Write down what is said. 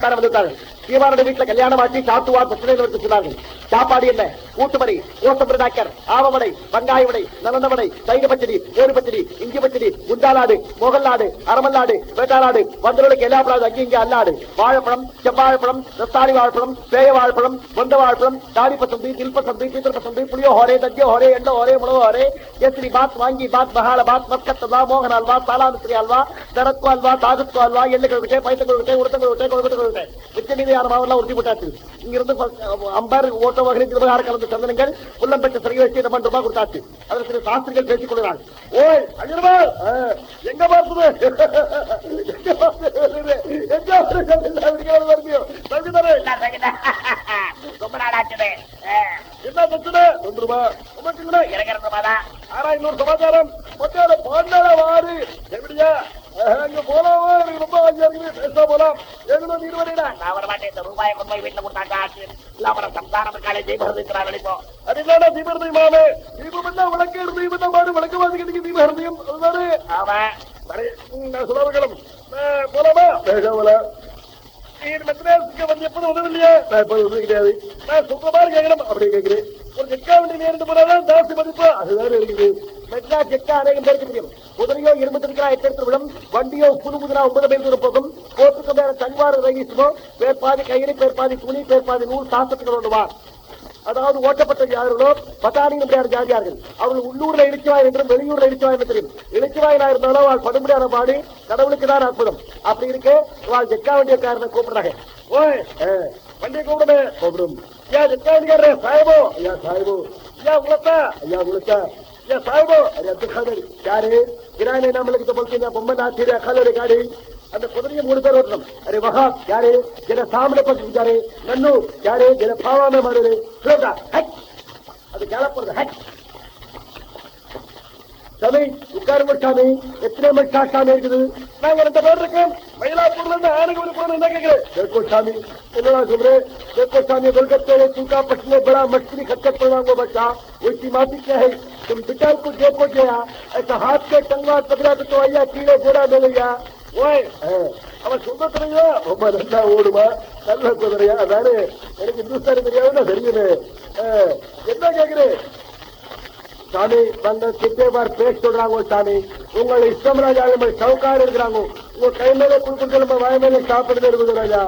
உட்கார வந்துட்டார்கள் வீட்டுல கல்யாணம் ஆச்சு சாத்துவார் பிரச்சனைகள் எடுத்து சொன்னார்கள் சாப்பாடு என்ன? கூட்டுமணி கோசம்பிரதாக்கர் ஆவமடை வெங்காய வடை நலந்த வடை தயிர் பச்சடி கோடு பச்சடி இஞ்சி பச்சடி குண்டாலாடு மொகல்லாடு அரமல்லாடு வேட்டாளாடு வந்தவர்களுக்கு எல்லா பழம் அங்கே இங்கே அல்லாடு வாழைப்பழம் செவ்வாழைப்பழம் ரத்தாளி வாழைப்பழம் பேய வாழைப்பழம் கொண்ட வாழைப்பழம் தாடி பசந்தி தில் பசந்தி பீத்தர் பசந்தி புளியோ ஹோரே தஜ்ஜோ ஹோரே எண்ணோ ஹோரே முளவோ ஹோரே கேசரி பாத் வாங்கி பாத் பகால பாத் மஸ்கத் அல்வா மோகன் அல்வா சாலாமிஸ்திரி அல்வா அல்வா தாகுத்கோ அல்வா எள்ளு கொழுக்கட்டை பைத்த கொழுக்கட்டை உடுத்த கொழுக்கட்டை கொழுக்கட்டை கொழுக்கட்டை மிச்ச மீதியான மாவெல்லாம் உறுதி போட்டாச்சு? இங்கிருந்து அம்பர் ஓட்ட வகை திருவகார கலந்து சந்தனங்கள் பெற்ற சரி வச்சு ரெண்டு ரூபாய் கொடுத்தாச்சு. அதில் சில சாஸ்திரிகள் பேசிக் கொள்கிறார்கள் ஓய் அஜிரமா எங்க பார்த்தது எங்க பார்த்தது? எங்க. ரொம்ப நாள் ஆச்சுது என்ன பிரச்சனை? ரெண்டு ரூபாய். இறங்குறது மாதான் ஆனா இன்னொரு சமாச்சாரம். பாண்டாள வாரு. எப்படியா? அங்க போலாமா எனக்கு ரொம்ப ஆசையா இருக்குது. பேசா போலாம். நீர் வரையிடா நான் வர மாட்டேன். இந்த ரூபாயை கொண்டு போய் வீட்டுல கொடுத்தாங்க ஆச்சு இல்ல அப்புறம் சம்சாரம் காலை ஜெய்பரதுக்கு வெளிப்போ அதுதானே தீபர்தயம் மாமே? தீபம் என்ன விளக்கு இருந்து இவன் மாடு விளக்கு வாசிக்கிறதுக்கு தீபஹர்தயம் அதுதானே அவன் சரி நான் சொல்ல வைக்கலாம் போலாமா? பேச போல நீர் மெட்ராஸுக்கு வந்து எப்போது உதவி நான் கிடையாது. நான் மாதிரி கேட்கணும் அப்படி கேட்கிறேன் ஒரு செக்கா வண்டி நேரிட்டு போனாதான் ஜாஸ்தி மதிப்பு. அதுதான் இருக்குது. மெட்ராஸ் செக்கா அநேகம் பேருக்கு தெரியும் குதிரையோ இருபத்தி இருக்கிறா எட்டு விடும் வண்டியோ புது புதுரா ஒன்பது பேர் தூரம் போகும் போட்டுக்கு மேல தன்வாறு ரயிசுமோ பேர் பாதி கயிறு பேர் பாதி துணி பேர் பாதி நூல் சாஸ்திரத்துக்கு வா அதாவது ஓட்டப்பட்ட யார்களோ பட்டாணி முடியாத ஜாதியார்கள். அவர்கள் உள்ளூர்ல இடிச்சுவாய் என்றும் வெளியூர்ல இடிச்சுவாய் என்று தெரியும். இடிச்சுவாயினா இருந்தாலும் அவள் படுமுடியான பாடி கடவுளுக்கு தான் அற்புதம். அப்படி இருக்கு அவள் ஜெக்கா வண்டியக்காரனை கூப்பிடுறாங்க. ஓய் வண்டியை கூப்பிடுமே கூப்பிடும். ஐயா ஜெக்கா வண்டிக்காரரே சாஹிபோ ஐயா சாஹிபோ ஐயா உலத்தா ஐயா உலத்தா या ಸಾಹೇಬು ಅರೆ ಅಂತ ಕಳ್ಬೇಡಿ ಯಾರೇ ಗಿರಾಣಿ ನಮ್ಮಲ್ಲಿಗೆ ತಗೊಳ್ತೀನಿ ಬೊಮ್ಮನ ಹಾಕ್ತೀರಿ ಕಲರಿ ಗಾಡಿ அந்த குதிரையை மூணு பேர் ஓட்டணும். அரே வகா யாரு? ஜன சாமல பசிச்சாரு நன்னு யாரு? ஜன பாவாம மாறுது. ஸ்லோகா ஹட் அது கேளப்படுறது ஹட் சாமி உட்கார சாமி. எத்தனை மணி ஷாட் சாமி இருக்குது? நாங்க ரெண்டு பேர் இருக்கேன். மயிலாப்பூர்ல இருந்து ஆனக்கு तुम बिचार को देखो गया ऐसा हाथ के टंगा पकड़ा तो ஐயா கீழே போடா மேலையா ஓய் அவன் சொந்த தெரியா ரொம்ப நல்லா ஓடுமா நல்ல குதிரையா அதானே எனக்கு இந்துஸ்தானி தெரியாதுன்னா தெரியுது அஹ், என்ன கேக்குறேன் சாமி வந்து கிட்டே பார் பேச சொல்றாங்க சாமி உங்களை இஷ்டம் ராஜா சவுக்காடு இருக்கிறாங்க உங்க கை மேல குடுக்கணும் நம்ம வாய் மேல சாப்பிடுறது இருக்குது ராஜா